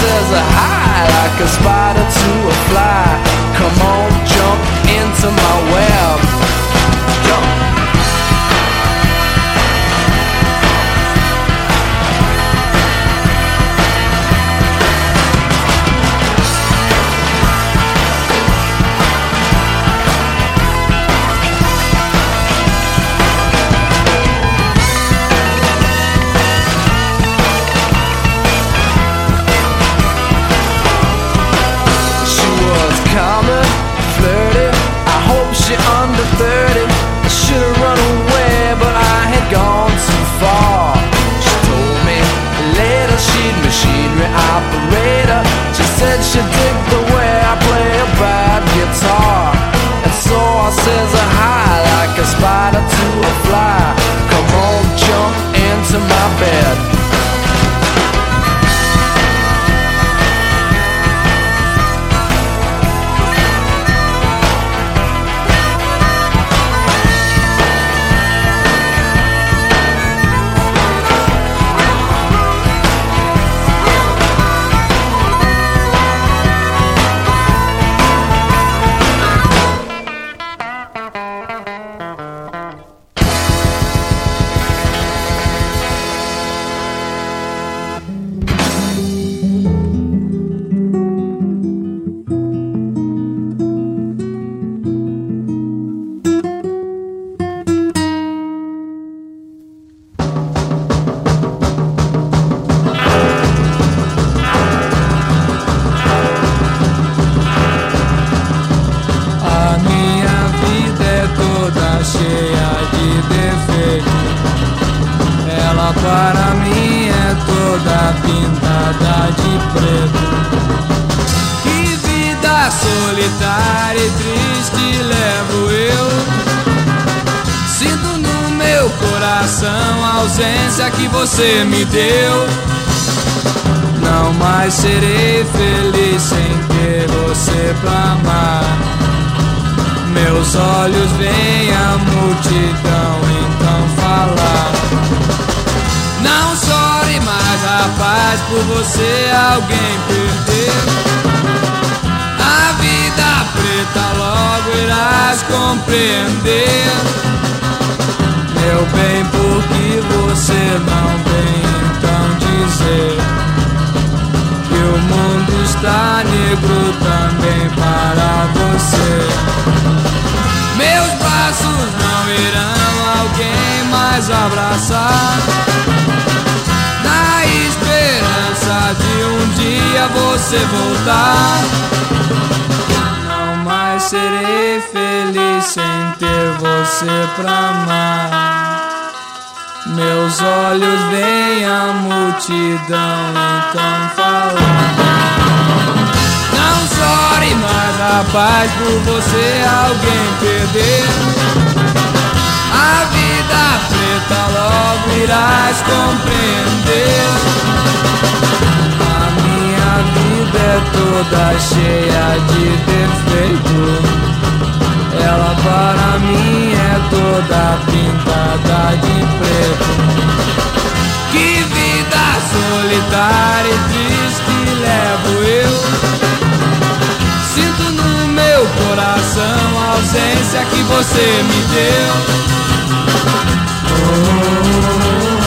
says hi like a spider to a fly. Come on, jump meus olhos vem a multidão então falar. Não chore mais, rapaz, por você alguém perdeu. A vida preta logo irás compreender. Meu bem, por que você não vem então dizer que o mundo está negro também para você? Meus braços não irão alguém mais abraçar. Na esperança de um dia você voltar. Não mais serei feliz sem ter você pra amar. Meus olhos veem a multidão então falar não chore mais, rapaz, por você alguém perder. A vida preta logo irás compreender. A minha vida é toda cheia de defeito. Ela para mim é toda pintada de preto. Que vida solitária e triste levo eu Sinto no meu coração a ausência que você me deu. Oh, oh, oh,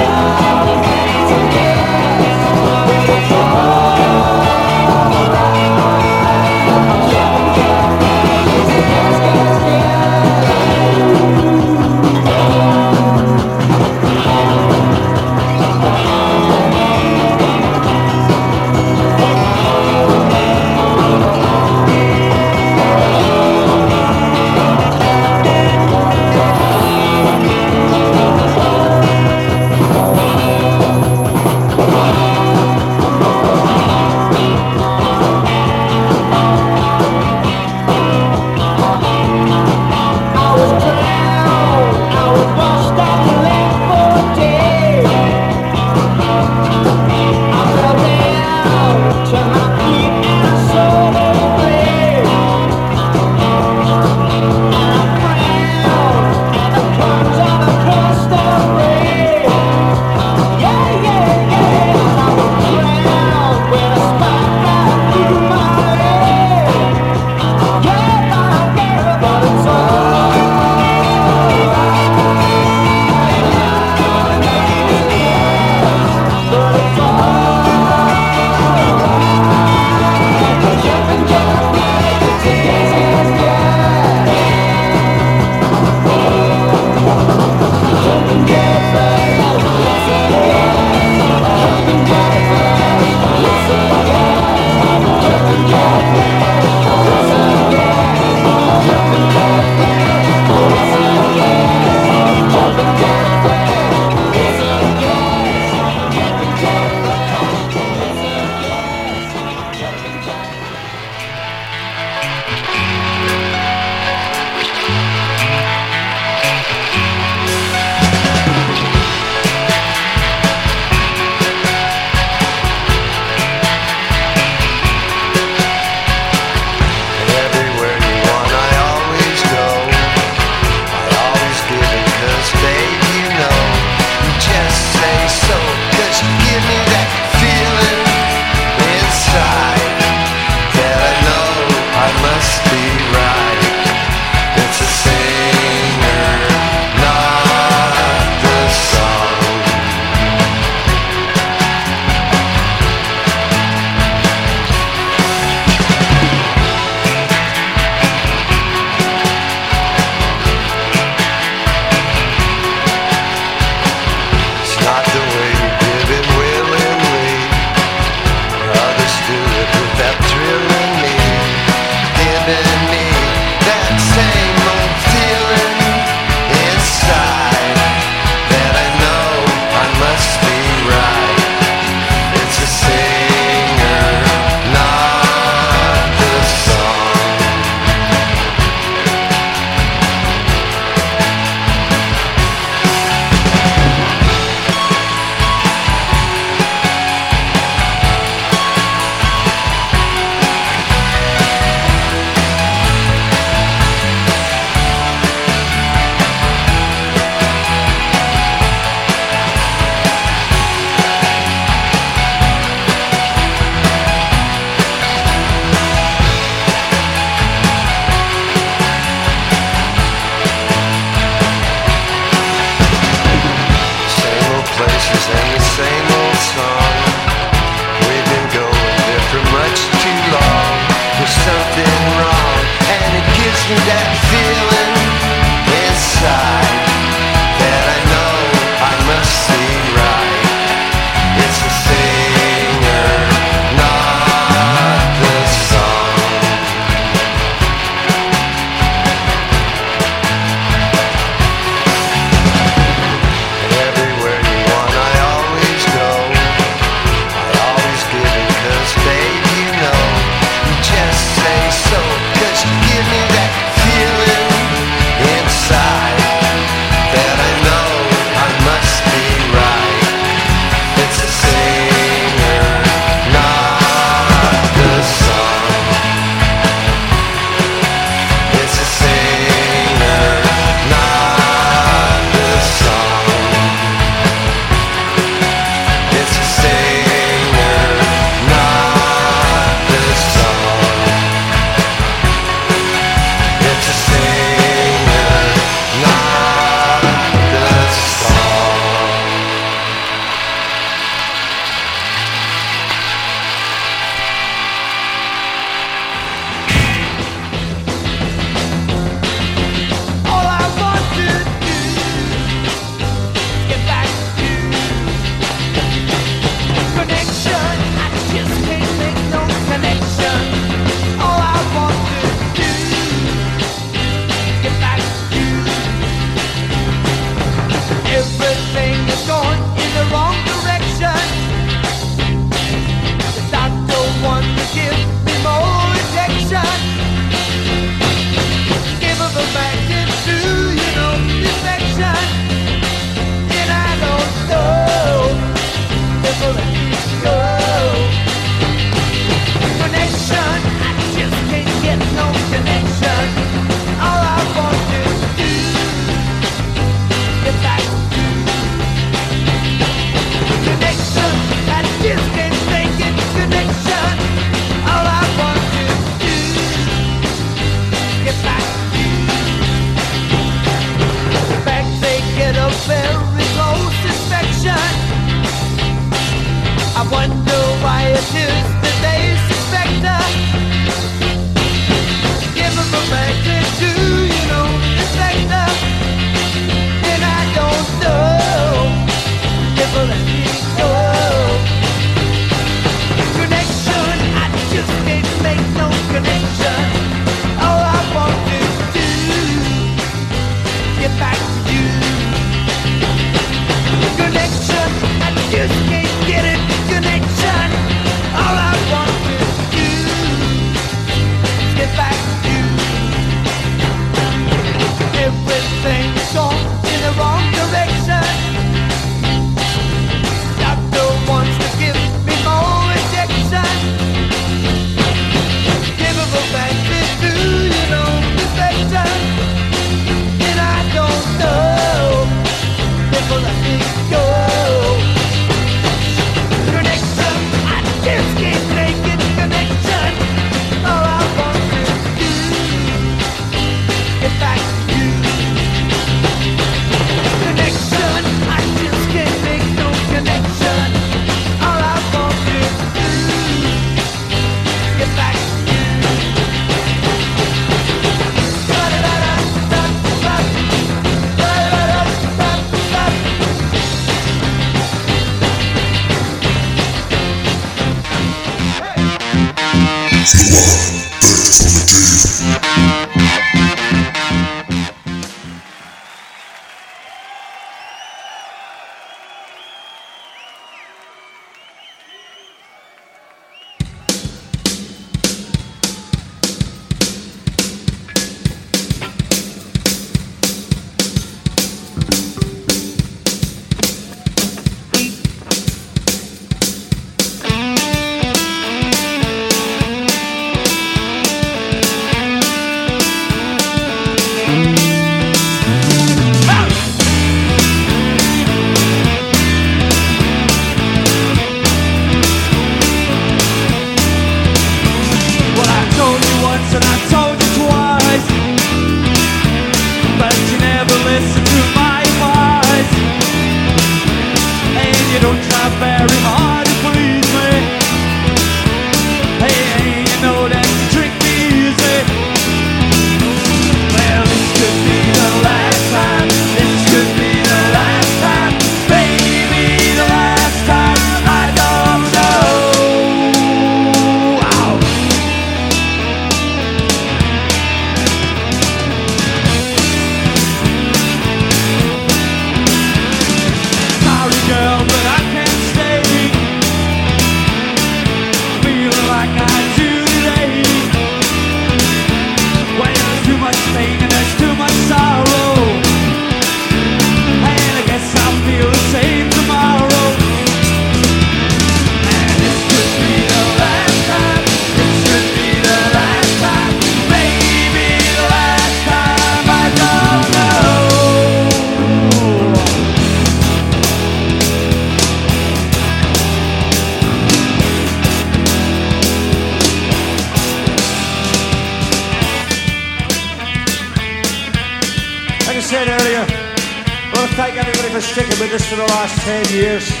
10 years.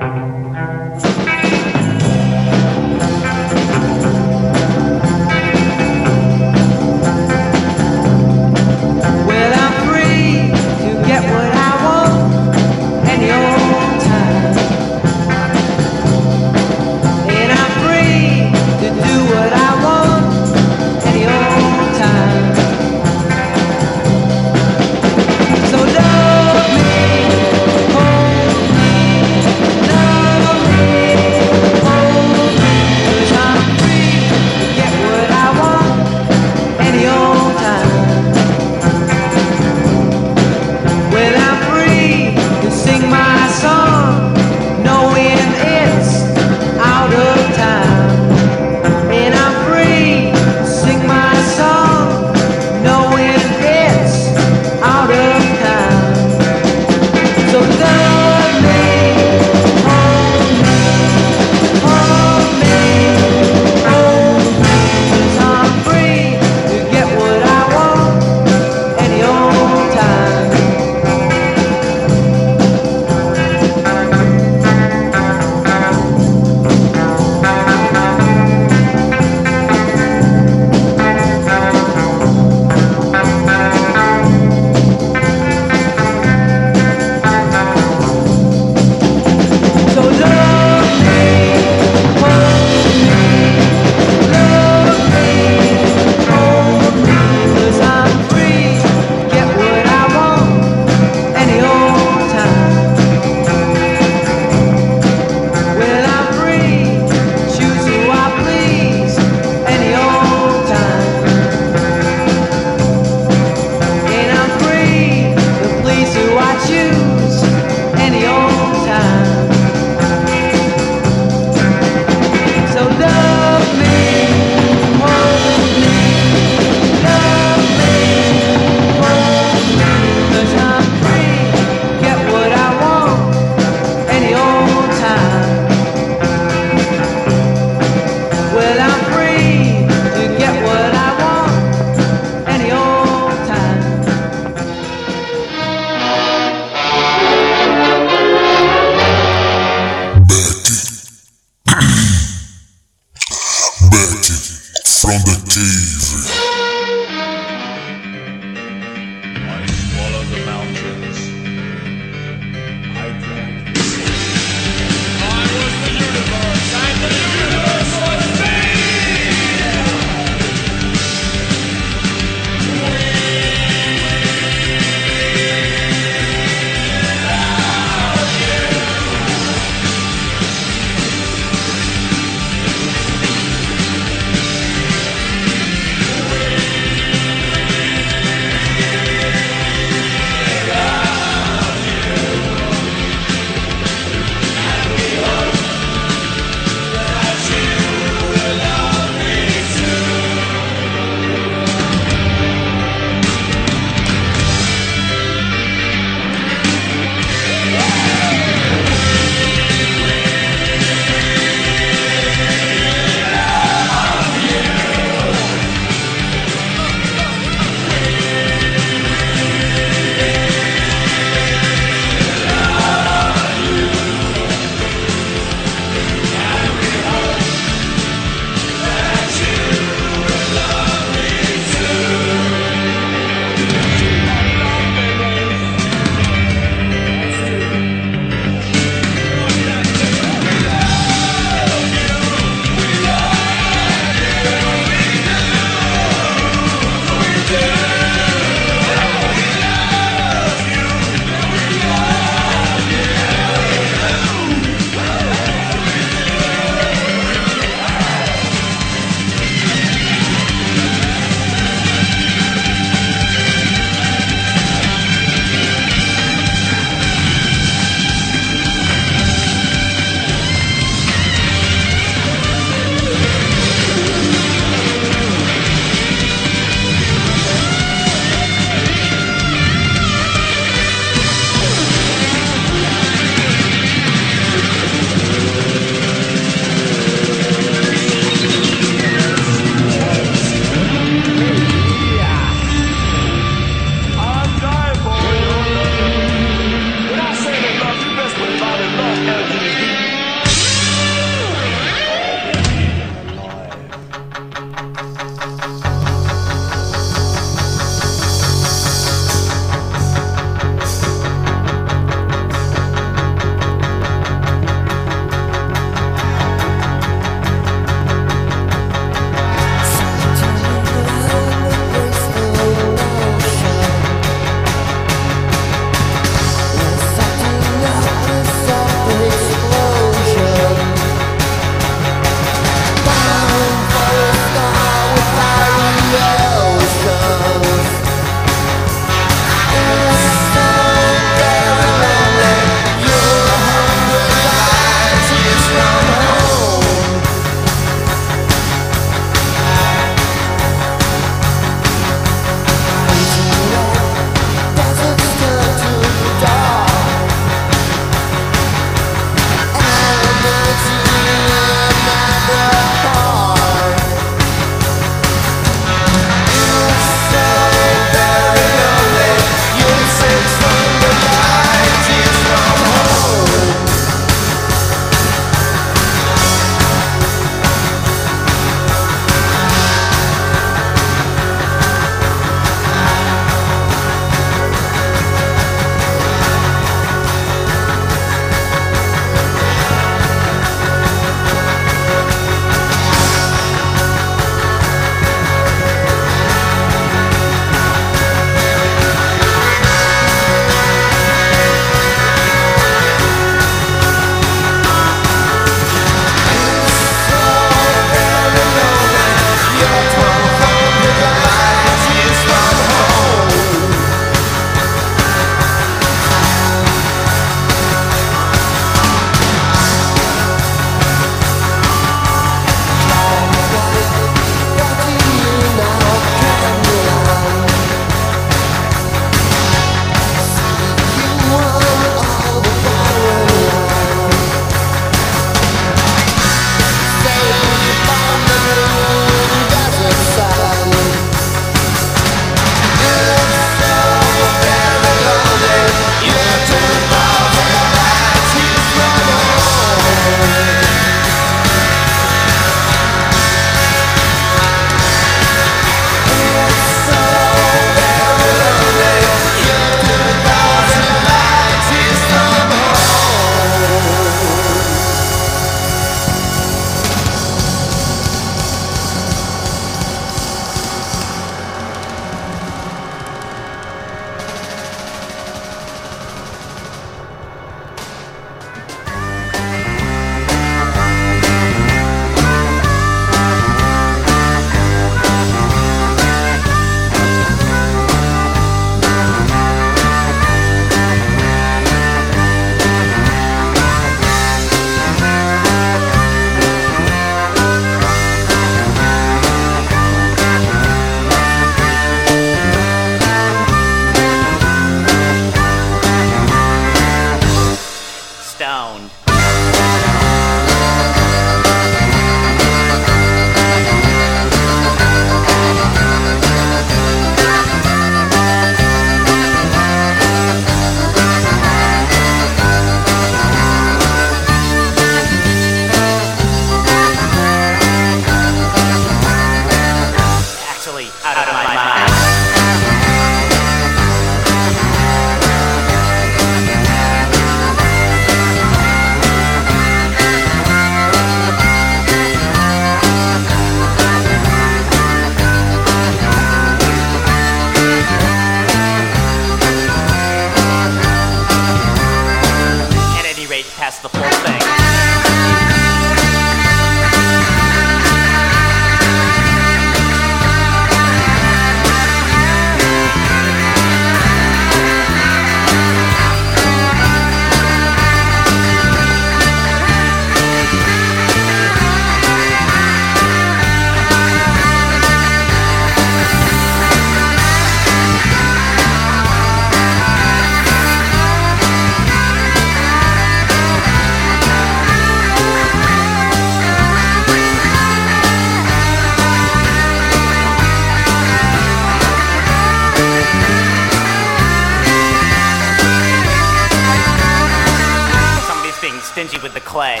play.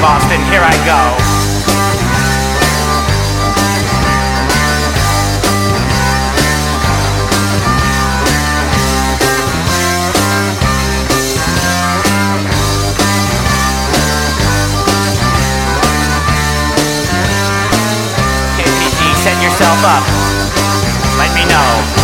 Boston, here I go. yourself up. Let me know.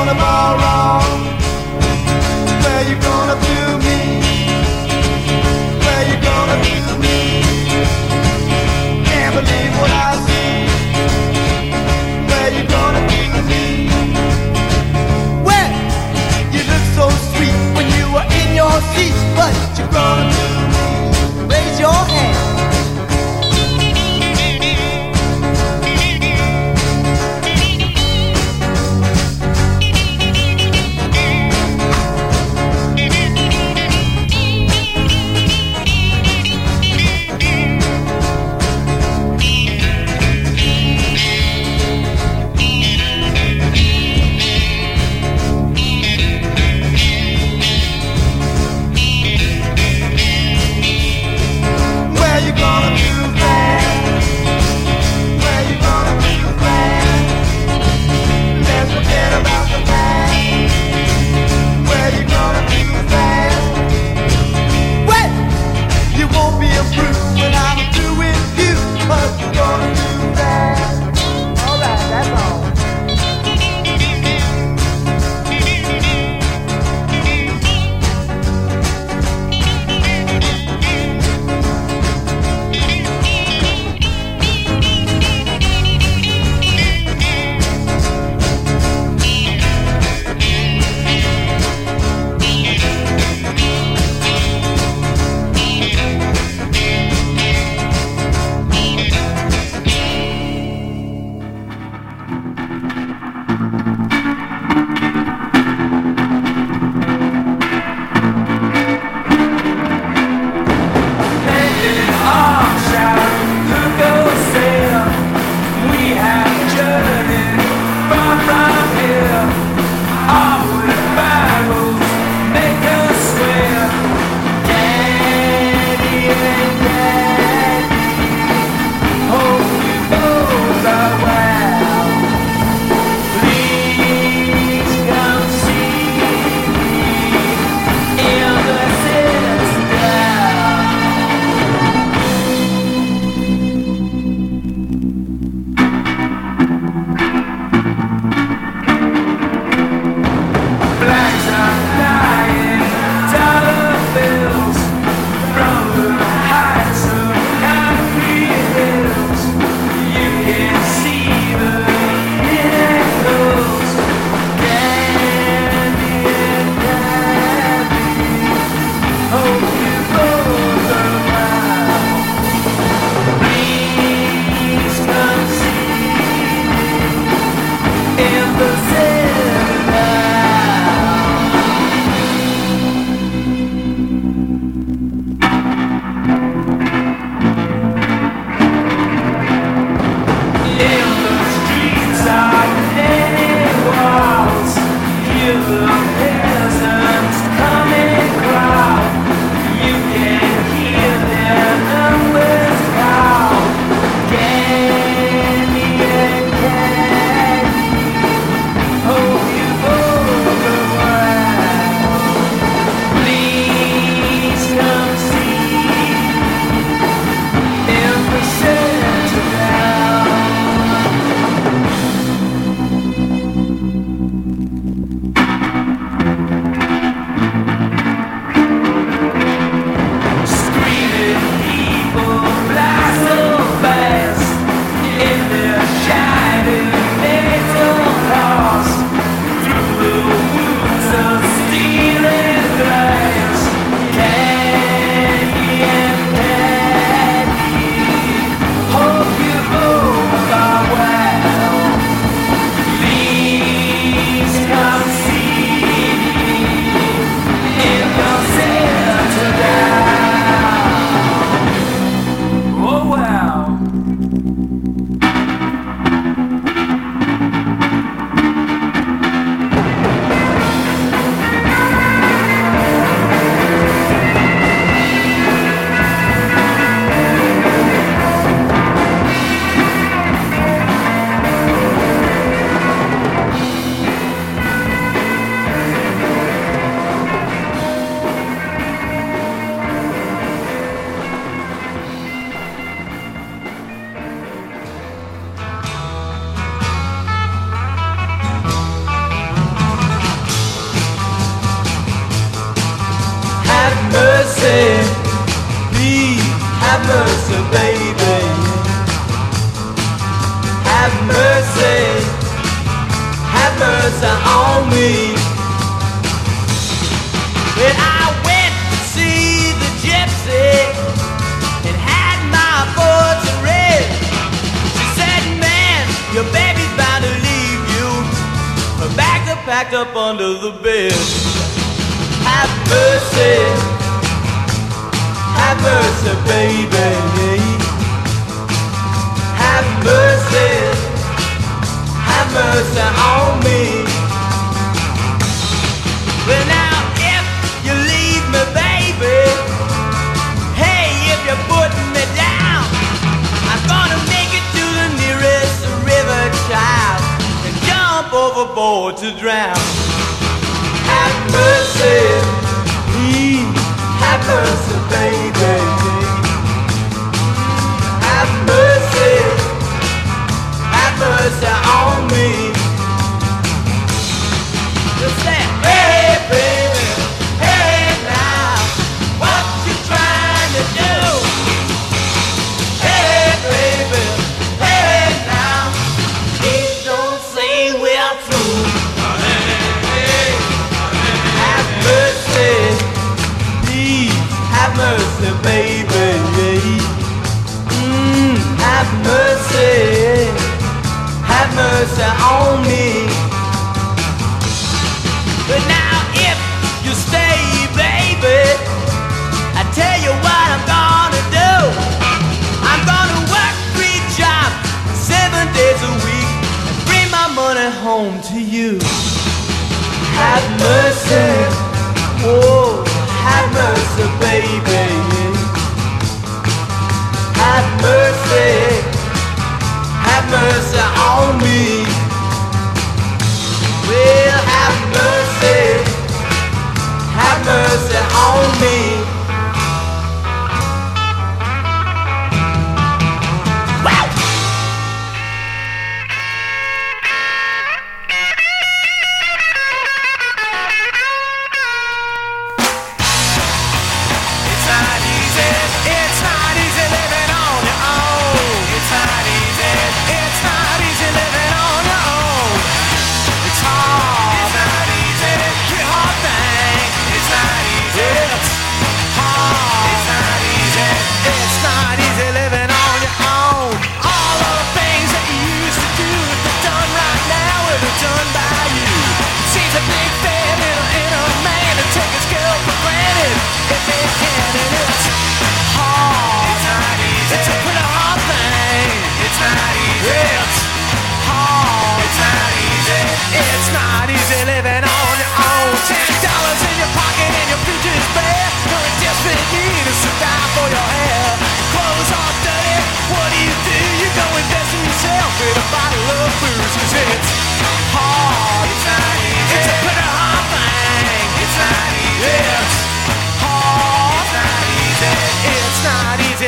on a bar.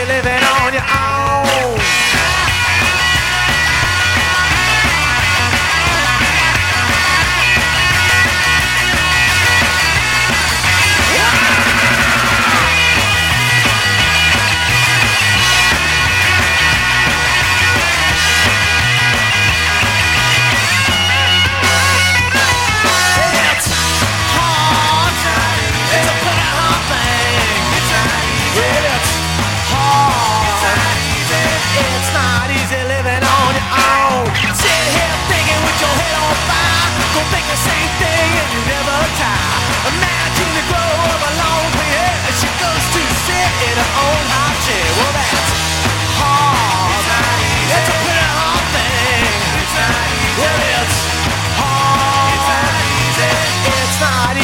living on your own. body.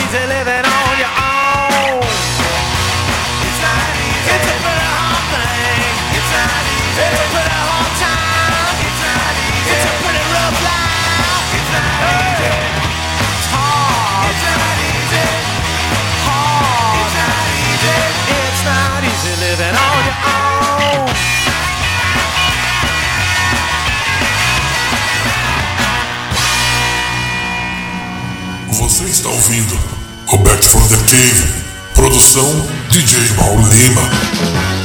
está ouvindo Roberto from the Cave, produção DJ Raul Lima.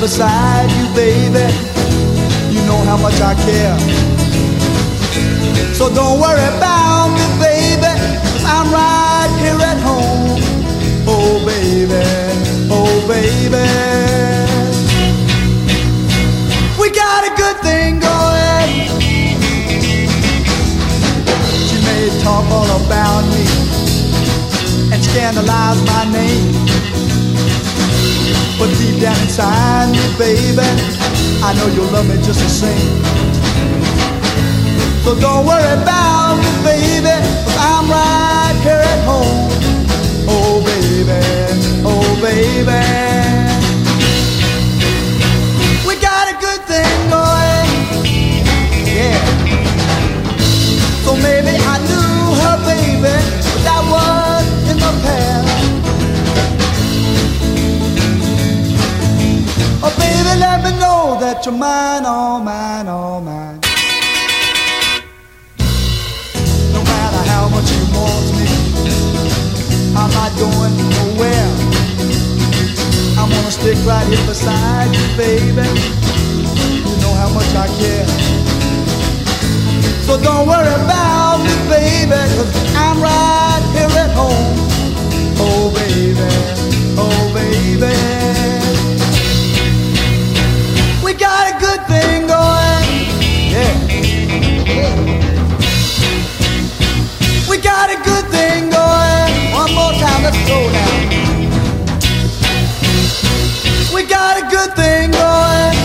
Beside that you're mine, all mine, all mine. No matter how much you want me, I'm not going nowhere. I'm gonna stick right here beside you, baby. You know how much I care. So don't worry about me, baby, cause I'm right here at home. Oh, baby, oh, baby. We got a good thing going. Yeah. yeah. We got a good thing going. One more time, let's go now. We got a good thing going.